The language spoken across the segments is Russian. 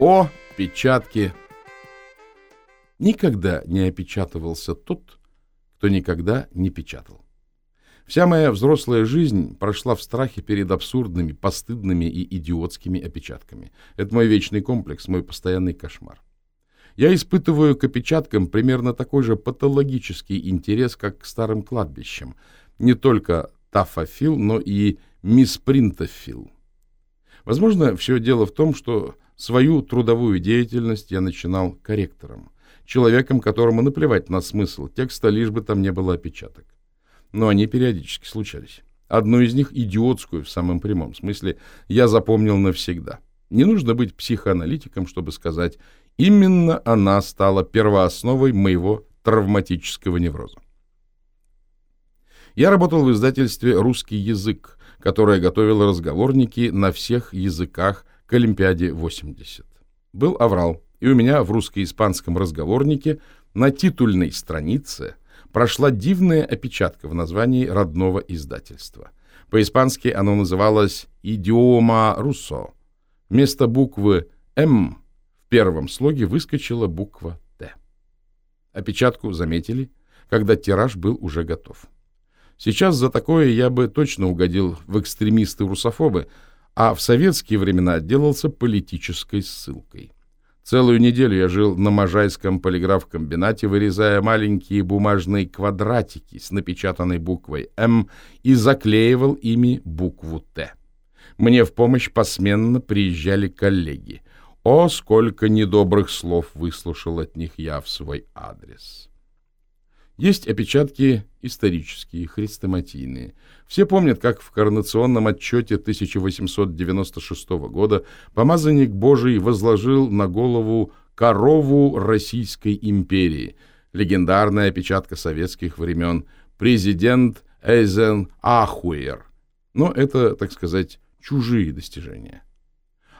О, печатки! Никогда не опечатывался тот, кто никогда не печатал. Вся моя взрослая жизнь прошла в страхе перед абсурдными, постыдными и идиотскими опечатками. Это мой вечный комплекс, мой постоянный кошмар. Я испытываю к опечаткам примерно такой же патологический интерес, как к старым кладбищам. Не только тафофил, но и миспринтофил. Возможно, все дело в том, что свою трудовую деятельность я начинал корректором, человеком, которому наплевать на смысл текста, лишь бы там не было опечаток. Но они периодически случались. Одну из них, идиотскую в самом прямом смысле, я запомнил навсегда. Не нужно быть психоаналитиком, чтобы сказать, именно она стала первоосновой моего травматического невроза. Я работал в издательстве «Русский язык», которое готовило разговорники на всех языках к Олимпиаде 80. Был аврал, и у меня в русско-испанском разговорнике на титульной странице прошла дивная опечатка в названии родного издательства. По-испански оно называлось «Идиома Руссо». Вместо буквы «М» в первом слоге выскочила буква «Т». Опечатку заметили, когда тираж был уже готов. Сейчас за такое я бы точно угодил в экстремисты-русофобы, а в советские времена отделался политической ссылкой. Целую неделю я жил на Можайском полиграф-комбинате, вырезая маленькие бумажные квадратики с напечатанной буквой «М» и заклеивал ими букву «Т». Мне в помощь посменно приезжали коллеги. О, сколько недобрых слов выслушал от них я в свой адрес! Есть опечатки исторические, хрестоматийные. Все помнят, как в коронационном отчете 1896 года помазанник Божий возложил на голову корову Российской империи, легендарная опечатка советских времен, президент Эйзен Ахуэр. Но это, так сказать, чужие достижения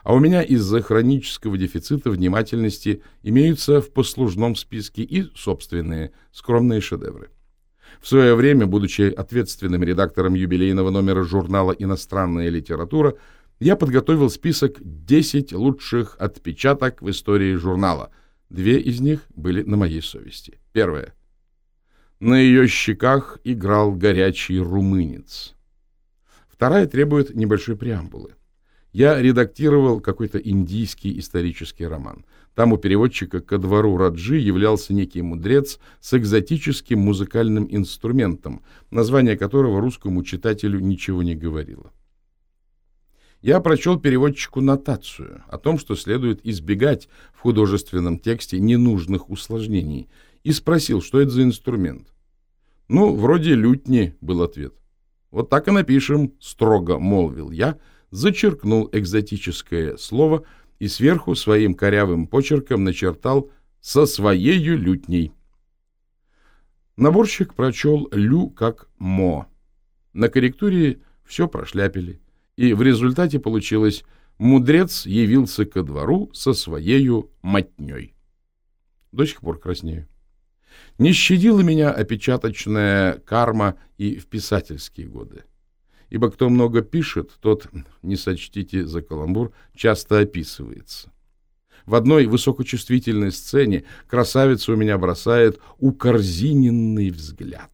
а у меня из-за хронического дефицита внимательности имеются в послужном списке и собственные скромные шедевры. В свое время, будучи ответственным редактором юбилейного номера журнала «Иностранная литература», я подготовил список 10 лучших отпечаток в истории журнала. Две из них были на моей совести. Первое. На ее щеках играл горячий румынец. Вторая требует небольшой преамбулы я редактировал какой-то индийский исторический роман. Там у переводчика ко двору Раджи являлся некий мудрец с экзотическим музыкальным инструментом, название которого русскому читателю ничего не говорило. Я прочел переводчику нотацию о том, что следует избегать в художественном тексте ненужных усложнений, и спросил, что это за инструмент. «Ну, вроде лютни», — был ответ. «Вот так и напишем», — строго молвил я, — зачеркнул экзотическое слово и сверху своим корявым почерком начертал «со своею лютней». Наборщик прочел «лю» как «мо». На корректуре все прошляпили, и в результате получилось «мудрец явился ко двору со своею матней». До сих пор краснею. Не щадила меня опечаточная карма и в писательские годы ибо кто много пишет, тот, не сочтите за каламбур, часто описывается. В одной высокочувствительной сцене красавица у меня бросает укорзиненный взгляд.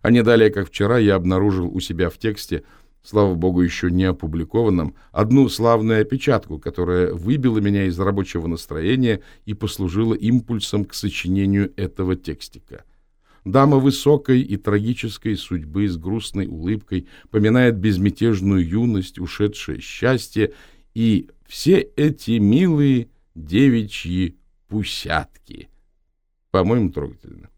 А не далее, как вчера, я обнаружил у себя в тексте, слава богу, еще не опубликованном, одну славную опечатку, которая выбила меня из рабочего настроения и послужила импульсом к сочинению этого текстика. Дама высокой и трагической судьбы с грустной улыбкой поминает безмятежную юность, ушедшее счастье и все эти милые девичьи пусятки. По-моему, трогательно.